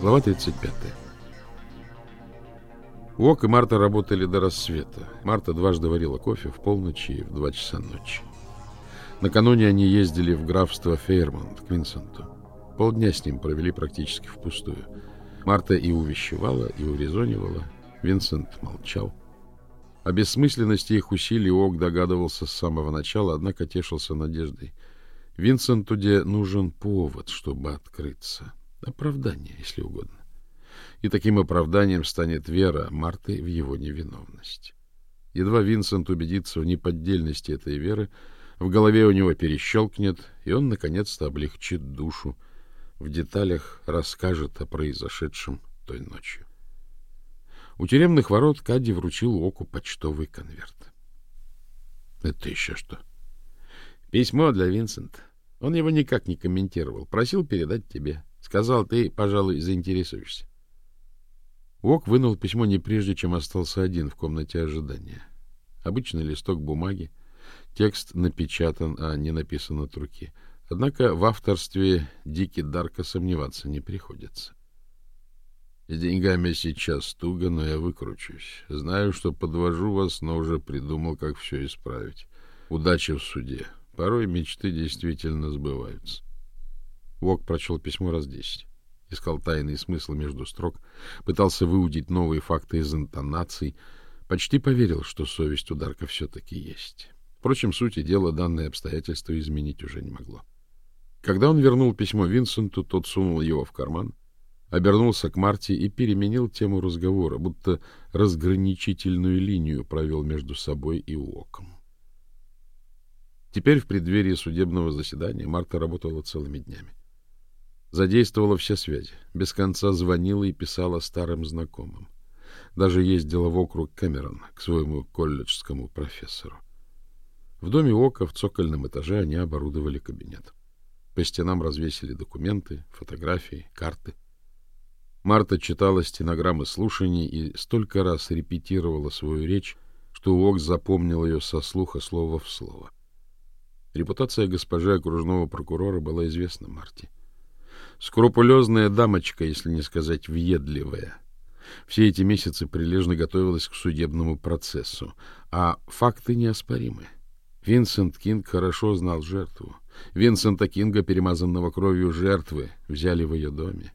Глава 35. Уок и Марта работали до рассвета. Марта дважды варила кофе в полночь и в два часа ночи. Накануне они ездили в графство Фейермонт к Винсенту. Полдня с ним провели практически впустую. Марта и увещевала, и урезонивала. Винсент молчал. О бессмысленности их усилий Уок догадывался с самого начала, однако тешился надеждой. Винсенту де нужен повод, чтобы открыться. Оправдание, если угодно. И таким оправданием станет вера Марты в его невиновность. Едва Винсент убедится в неподдельности этой веры, в голове у него перещелкнет, и он наконец-то облегчит душу, в деталях расскажет о произошедшем той ночью. У тюремных ворот Кадди вручил Оку почтовый конверт. Это еще что? Письмо для Винсента. Он его никак не комментировал. Просил передать тебе. Сказал, ты, пожалуй, заинтересуешься. Ок вынул письмо не прежде, чем остался один в комнате ожидания. Обычный листок бумаги. Текст напечатан, а не написан от руки. Однако в авторстве Дики Дарка сомневаться не приходится. С деньгами сейчас туго, но я выкручусь. Знаю, что подвожу вас, но уже придумал, как все исправить. Удачи в суде. Порой мечты действительно сбываются. Вок прочел письмо раз десять. Искал тайный смысл между строк, пытался выудить новые факты из интонаций, почти поверил, что совесть у Дарка все-таки есть. Впрочем, сути дела данное обстоятельство изменить уже не могло. Когда он вернул письмо Винсенту, тот сунул его в карман, обернулся к Марте и переменил тему разговора, будто разграничительную линию провел между собой и Уоком. Теперь в преддверии судебного заседания Марта работала целыми днями. Задействовала все связи, без конца звонила и писала старым знакомым. Даже ездила в округ Кэмерон к своему колледжскому профессору. В доме Ока в цокольном этаже они оборудовали кабинет. По стенам развесили документы, фотографии, карты. Марта читала стенограммы слушаний и столько раз репетировала свою речь, что Уок запомнил ее со слуха слово в слово. Репутация госпожи окружного прокурора была известна Марте. Скрупулезная дамочка, если не сказать въедливая. Все эти месяцы прилежно готовилась к судебному процессу, а факты неоспоримы. Винсент Кинг хорошо знал жертву. Винсента Кинга, перемазанного кровью жертвы, взяли в ее доме.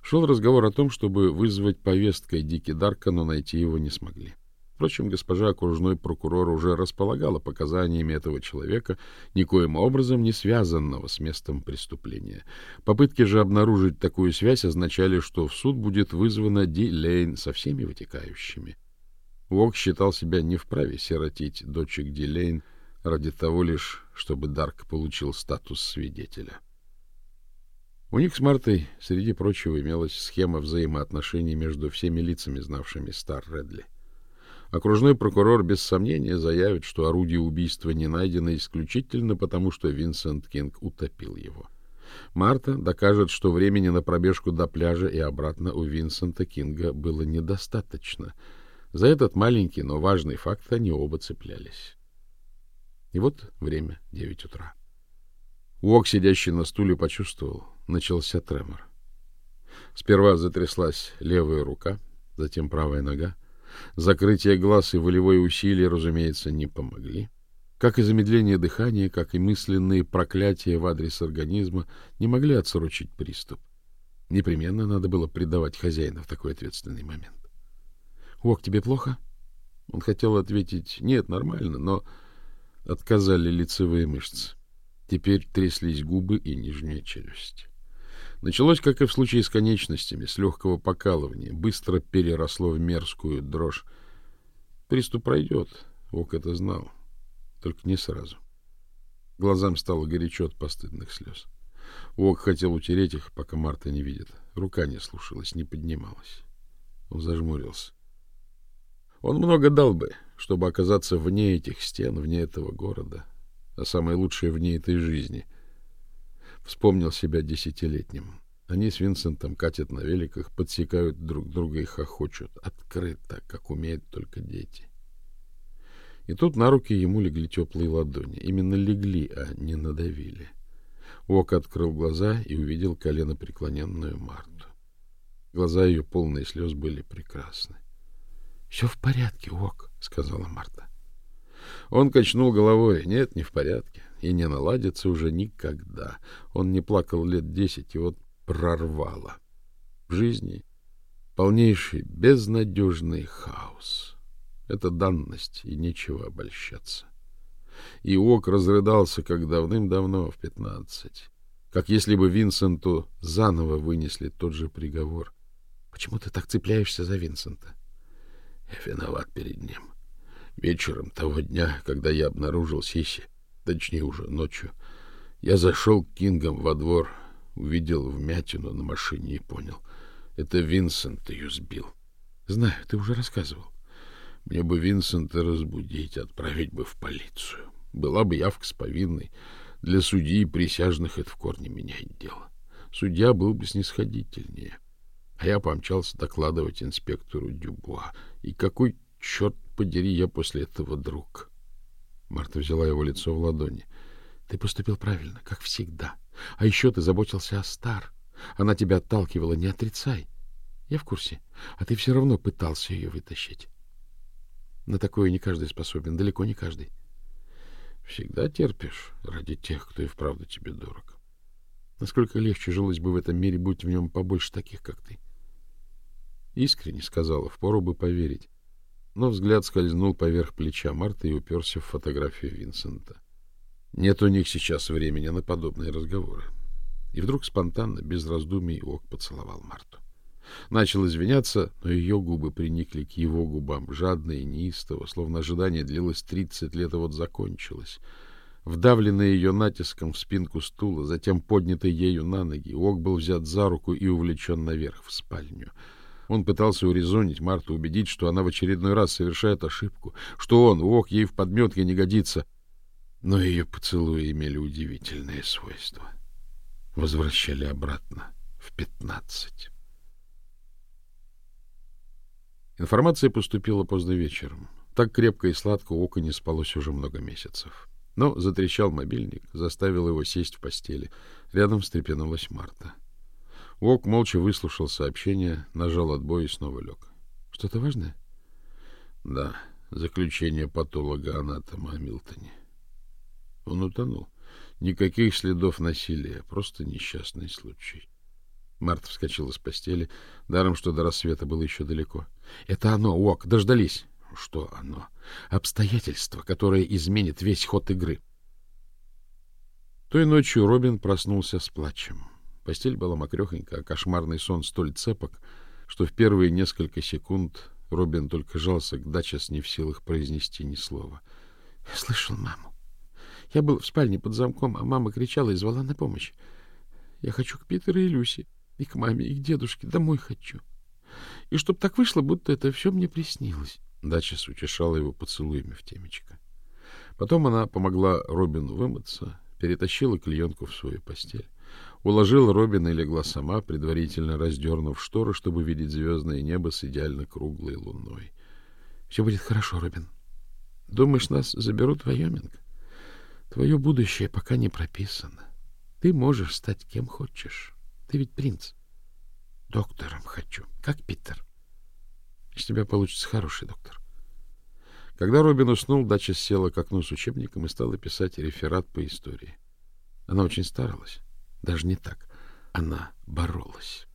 Шел разговор о том, чтобы вызвать повесткой Дики Дарка, но найти его не смогли. Впрочем, госпожа окружной прокурор уже располагала показаниями этого человека, никоим образом не связанного с местом преступления. Попытки же обнаружить такую связь означали, что в суд будет вызвана Ди Лейн со всеми вытекающими. Уок считал себя не вправе сиротить дочек Ди Лейн ради того лишь, чтобы Дарк получил статус свидетеля. У них с Мартой, среди прочего, имелась схема взаимоотношений между всеми лицами, знавшими Стар Редли. Окружной прокурор без сомнения заявит, что орудие убийства не найдено исключительно потому, что Винсент Кинг утопил его. Марта докажет, что времени на пробежку до пляжа и обратно у Винсента Кинга было недостаточно. За этот маленький, но важный факт они оба цеплялись. И вот время — девять утра. Уок, сидящий на стуле, почувствовал. Начался тремор. Сперва затряслась левая рука, затем правая нога. Закрытие глаз и волевое усилие, разумеется, не помогли. Как и замедление дыхания, как и мысленные проклятия в адрес организма не могли отсрочить приступ. Непременно надо было предавать хозяина в такой ответственный момент. «Ок, тебе плохо?» Он хотел ответить «нет, нормально», но отказали лицевые мышцы. Теперь тряслись губы и нижняя челюсть. Началось, как и в случае с конечностями, с легкого покалывания, быстро переросло в мерзкую дрожь. Приступ пройдет, Ок это знал, только не сразу. Глазам стало горячо от постыдных слез. Ок хотел утереть их, пока Марта не видит. Рука не слушалась, не поднималась. Он зажмурился. Он много дал бы, чтобы оказаться вне этих стен, вне этого города, а самое лучшее вне этой жизни — Вспомнил себя десятилетним. Они с Винсентом катят на великах, подсекают друг друга и хохочут. Открыто, как умеют только дети. И тут на руки ему легли теплые ладони. Именно легли, а не надавили. Ок открыл глаза и увидел колено преклоненную Марту. Глаза ее, полные слез, были прекрасны. — Все в порядке, Ок, — сказала Марта. Он качнул головой. Нет, не в порядке. И не наладится уже никогда. Он не плакал лет десять, и вот прорвало. В жизни полнейший, безнадежный хаос. Это данность, и нечего обольщаться. И Ок разрыдался, как давным-давно, в пятнадцать. Как если бы Винсенту заново вынесли тот же приговор. Почему ты так цепляешься за Винсента? Я виноват перед ним. Вечером того дня, когда я обнаружил Сиси, точнее уже ночью, я зашел к Кингам во двор, увидел вмятину на машине и понял. Это Винсент ее сбил. Знаю, ты уже рассказывал. Мне бы Винсента разбудить, отправить бы в полицию. Была бы явка с повинной. Для судьи и присяжных это в корне меняет дело. Судья был бы снисходительнее. А я помчался докладывать инспектору Дюбуа. И какой черт подери я после этого друг? Марта взяла его лицо в ладони. Ты поступил правильно, как всегда. А еще ты заботился о Стар. Она тебя отталкивала, не отрицай. Я в курсе. А ты все равно пытался ее вытащить. На такое не каждый способен, далеко не каждый. Всегда терпишь ради тех, кто и вправду тебе дорог. Насколько легче жилось бы в этом мире, будь в нем побольше таких, как ты. Искренне сказала, впору бы поверить. Но взгляд скользнул поверх плеча Марты и уперся в фотографию Винсента. Нет у них сейчас времени на подобные разговоры. И вдруг спонтанно, без раздумий, Ок поцеловал Марту. Начал извиняться, но ее губы приникли к его губам, жадно и неистово, словно ожидание длилось тридцать лет, и вот закончилось. Вдавленный ее натиском в спинку стула, затем поднятый ею на ноги, Ок был взят за руку и увлечен наверх, в спальню. Он пытался урезонить Марту, убедить, что она в очередной раз совершает ошибку, что он, Ок, ей в подметке не годится. Но ее поцелуи имели удивительное свойство. Возвращали обратно в пятнадцать. Информация поступила поздно вечером. Так крепко и сладко Ока не спалось уже много месяцев. Но затрещал мобильник, заставил его сесть в постели. Рядом встрепенулась Марта. Ок молча выслушал сообщение, нажал отбой и снова лег. — Что-то важное? — Да, заключение патолога-анатома о Милтоне. Он утонул. Никаких следов насилия, просто несчастный случай. Марта вскочила с постели, даром что до рассвета было еще далеко. — Это оно, Уок, дождались. — Что оно? — Обстоятельство, которое изменит весь ход игры. Той ночью Робин проснулся с плачем. Постель была мокрехонькая, а кошмарный сон столь цепок, что в первые несколько секунд Робин только жался к даче с не в силах произнести ни слова. — Я слышал маму. Я был в спальне под замком, а мама кричала и звала на помощь. Я хочу к Питеру и Люси. И к маме, и к дедушке. Домой хочу. И чтоб так вышло, будто это все мне приснилось. Дача утешала его поцелуями в темечко. Потом она помогла Робину вымыться, перетащила клеенку в свою постель. Уложила Робина и легла сама, предварительно раздернув шторы, чтобы видеть звездное небо с идеально круглой луной. — Все будет хорошо, Робин. Думаешь, нас заберут в Вайоминг? Твое будущее пока не прописано. Ты можешь стать кем хочешь. Ты ведь принц. Доктором хочу, как Питер. Из тебя получится хороший доктор. Когда Робин уснул, дача села к окну с учебником и стала писать реферат по истории. Она очень старалась. Даже не так. Она боролась.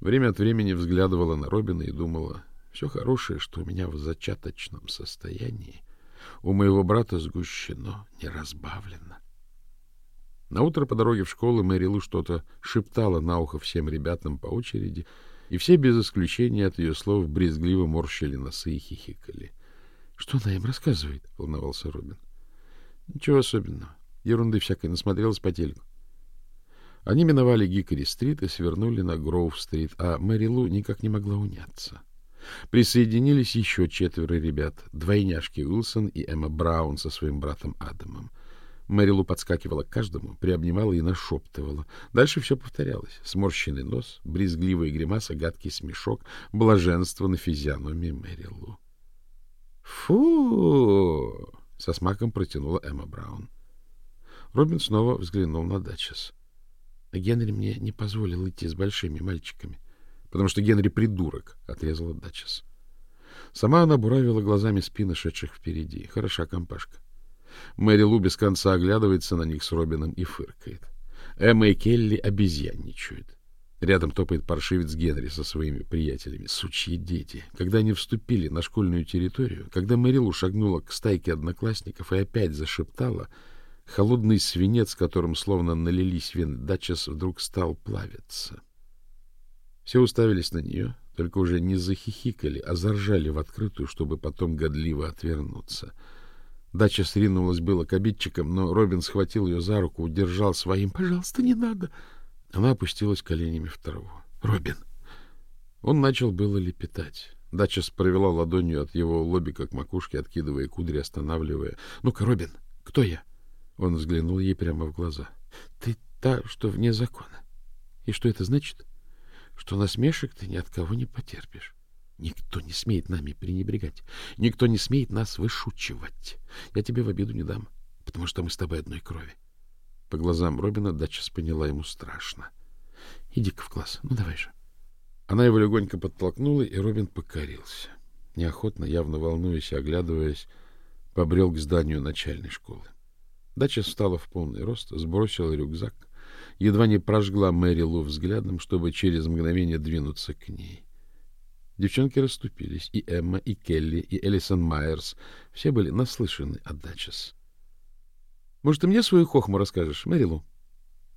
Время от времени взглядывала на Робина и думала, все хорошее, что у меня в зачаточном состоянии, у моего брата сгущено, не разбавлено. На утро по дороге в школу Мэри Лу что-то шептала на ухо всем ребятам по очереди, и все без исключения от ее слов брезгливо морщили носы и хихикали. — Что она им рассказывает? — волновался Робин. — Ничего особенного. Ерунды всякой насмотрелась по телеку. Они миновали Гикари-стрит и свернули на Гроув-стрит, а Мэри Лу никак не могла уняться. Присоединились еще четверо ребят, двойняшки Уилсон и Эмма Браун со своим братом Адамом. Мэрилу подскакивала к каждому, приобнимала и нашептывала. Дальше все повторялось. Сморщенный нос, брезгливая гримаса, гадкий смешок, блаженство на физиономии Мэрилу. «Фу!» — со смаком протянула Эмма Браун. Робин снова взглянул на Датчес. Генри мне не позволил идти с большими мальчиками, потому что Генри придурок, — отрезала Датчес. Сама она буравила глазами спины шедших впереди. Хороша компашка. Мэри Лу без конца оглядывается на них с Робином и фыркает. Эмма и Келли обезьянничают. Рядом топает паршивец Генри со своими приятелями. Сучьи дети. Когда они вступили на школьную территорию, когда Мэрилу шагнула к стайке одноклассников и опять зашептала, холодный свинец, которым словно налились вены, Датчас вдруг стал плавиться. Все уставились на нее, только уже не захихикали, а заржали в открытую, чтобы потом годливо отвернуться. Дача сринулась было к обидчикам, но Робин схватил ее за руку, удержал своим. — Пожалуйста, не надо! — она опустилась коленями в траву. Робин. Он начал было лепетать. Дача провела ладонью от его лобика к макушке, откидывая кудри, останавливая. Ну-ка, Робин, кто я? Он взглянул ей прямо в глаза. Ты та, что вне закона. И что это значит? Что насмешек ты ни от кого не потерпишь. Никто не смеет нами пренебрегать. Никто не смеет нас вышучивать. Я тебе в обиду не дам, потому что мы с тобой одной крови. По глазам Робина Датчас поняла ему страшно. — Иди-ка в класс. Ну, давай же. Она его легонько подтолкнула, и Робин покорился. Неохотно, явно волнуясь и оглядываясь, побрел к зданию начальной школы. Дача встала в полный рост, сбросила рюкзак, едва не прожгла Мэри Лу взглядом, чтобы через мгновение двинуться к ней. Девчонки расступились, и Эмма, и Келли, и Элисон Майерс. Все были наслышаны от Дачес. Может, ты мне свою хохму расскажешь, Мэрилу?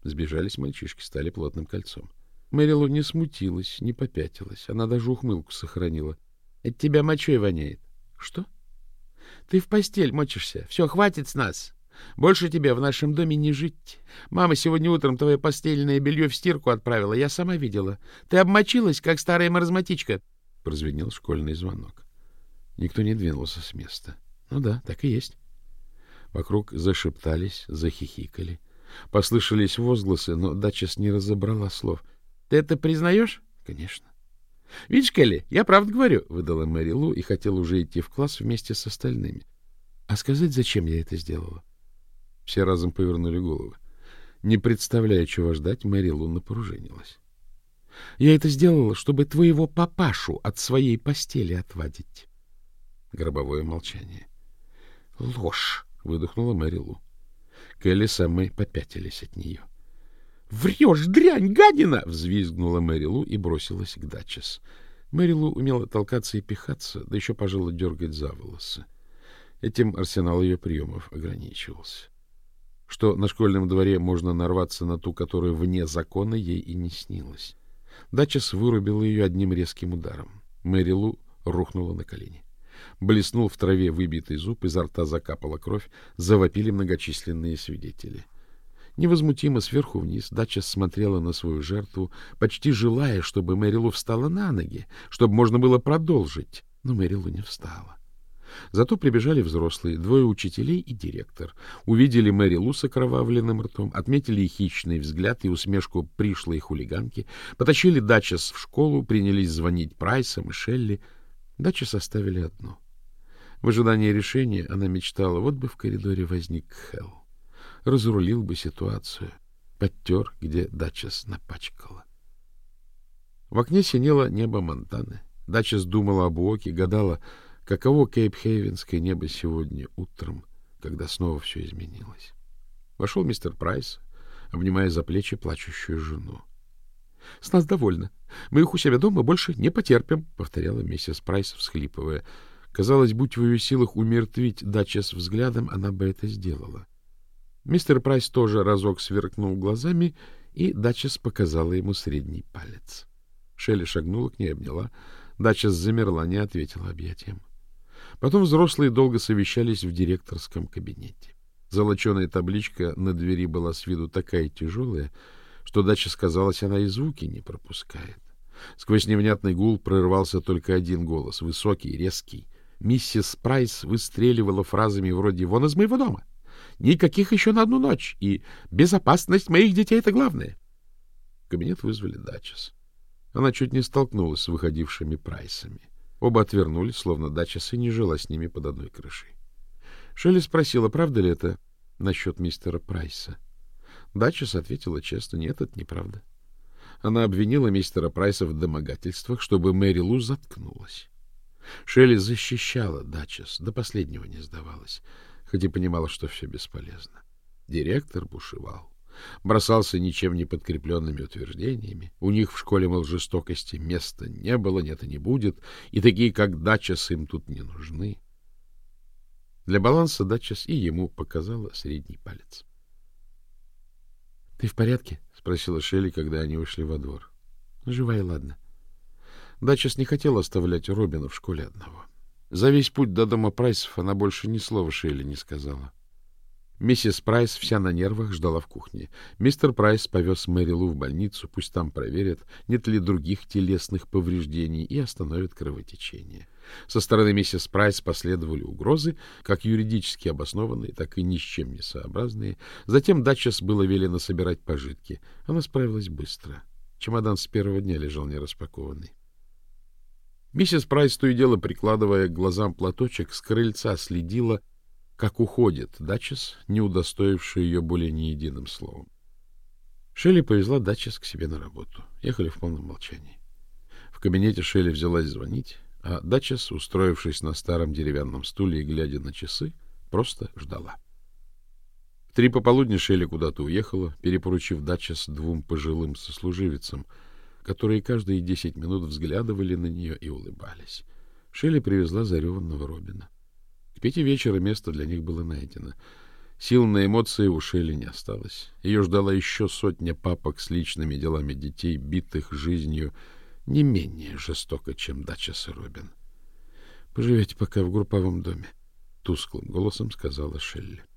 Сбежались мальчишки, стали плотным кольцом. Мэрилу не смутилась, не попятилась. Она даже ухмылку сохранила. — От тебя мочой воняет. — Что? — Ты в постель мочишься. Все, хватит с нас. Больше тебе в нашем доме не жить. Мама сегодня утром твое постельное белье в стирку отправила. Я сама видела. Ты обмочилась, как старая маразматичка. Прозвенел школьный звонок. Никто не двинулся с места. Ну да, так и есть. Вокруг зашептались, захихикали. Послышались возгласы, но Дачес не разобрала слов. — Ты это признаешь? — Конечно. — Видишь, Келли, я правду говорю, — выдала Мэри Лу и хотела уже идти в класс вместе с остальными. — А сказать, зачем я это сделала? Все разом повернули головы. Не представляя, чего ждать, Мэри Лу напружинилась. — Я это сделала, чтобы твоего папашу от своей постели отвадить. Гробовое молчание. — Ложь! выдохнула Мэри Лу. Келли с Эммой попятились от нее. — Врешь, дрянь, гадина! — взвизгнула Мэри Лу и бросилась к Датчес. Мэри Лу умела толкаться и пихаться, да еще, пожалуй, дергать за волосы. Этим арсенал ее приемов ограничивался. Что на школьном дворе можно нарваться на ту, которую вне закона ей и не снилось. Датчес вырубила ее одним резким ударом. Мэри Лу рухнула на колени. Блеснул в траве выбитый зуб, изо рта закапала кровь, завопили многочисленные свидетели. Невозмутимо сверху вниз Дача смотрела на свою жертву, почти желая, чтобы Мэрилу встала на ноги, чтобы можно было продолжить. Но Мэрилу не встала. Зато прибежали взрослые, двое учителей и директор. Увидели Мэри Лу с окровавленным ртом, отметили хищный взгляд и усмешку пришлой хулиганки, потащили Дачес в школу, принялись звонить Прайсам и Шелли. Дачу составили одну. В ожидании решения она мечтала, вот бы в коридоре возник Хелл. Разрулил бы ситуацию, подтер, где Дачес напачкала. В окне синело небо Монтаны. Дачес думала об Уоке, гадала, каково Кейп-Хейвенское небо сегодня утром, когда снова все изменилось. Вошел мистер Прайс, обнимая за плечи плачущую жену. — С нас довольно. Мы их у себя дома больше не потерпим, — повторяла миссис Прайс, всхлипывая. Казалось, будь в ее силах умертвить Дачес взглядом, она бы это сделала. Мистер Прайс тоже разок сверкнул глазами, и Дачес показала ему средний палец. Шелли шагнула к ней, обняла. Дачес замерла, не ответила объятиям. Потом взрослые долго совещались в директорском кабинете. Золоченая табличка на двери была с виду такая тяжелая, что дача сказалась, она и звуки не пропускает. Сквозь невнятный гул прорывался только один голос, высокий, резкий. Миссис Прайс выстреливала фразами вроде «Вон из моего дома!» «Никаких еще на одну ночь!» и «Безопасность моих детей — это главное!» В кабинет вызвали Дачес. Она чуть не столкнулась с выходившими Прайсами. Оба отвернулись, словно Дачес и не жила с ними под одной крышей. Шелли спросила, правда ли это насчет мистера Прайса. Дачес ответила честно, нет, это неправда. Она обвинила мистера Прайса в домогательствах, чтобы Мэри Лу заткнулась. Шелли защищала Дачес, до последнего не сдавалась, хоть и понимала, что все бесполезно. Директор бушевал, бросался ничем не подкрепленными утверждениями. У них в школе, мол, жестокости места не было, нет и не будет, и такие, как Дачес, им тут не нужны. Для баланса Дачес и ему показала средний палец. — Ты в порядке? — спросила Шелли, когда они вышли во двор. — Живая, ладно. Дачес не хотела оставлять Робина в школе одного. За весь путь до дома Прайсов она больше ни слова Шелли не сказала. Миссис Прайс вся на нервах ждала в кухне. Мистер Прайс повез Мэри Лу в больницу, пусть там проверят, нет ли других телесных повреждений и остановят кровотечение. Со стороны миссис Прайс последовали угрозы, как юридически обоснованные, так и ни с чем не сообразные. Затем Датчас было велено собирать пожитки. Она справилась быстро. Чемодан с первого дня лежал нераспакованный. Миссис Прайс, то и дело прикладывая к глазам платочек, с крыльца следила, как уходит Датчес, не удостоивший ее более ни единым словом. Шелли повезла Датчес к себе на работу. Ехали в полном молчании. В кабинете Шелли взялась звонить, а Датчес, устроившись на старом деревянном стуле и глядя на часы, просто ждала. В три пополудни Шелли куда-то уехала, перепоручив Датчес двум пожилым сослуживицам — которые каждые десять минут взглядывали на нее и улыбались. Шелли привезла зареванного Робина. К пяти вечера место для них было найдено. Сил на эмоции у Шелли не осталось. Ее ждала еще сотня папок с личными делами детей, битых жизнью, не менее жестоко, чем дача с Робин. — Поживете пока в групповом доме, — тусклым голосом сказала Шелли. —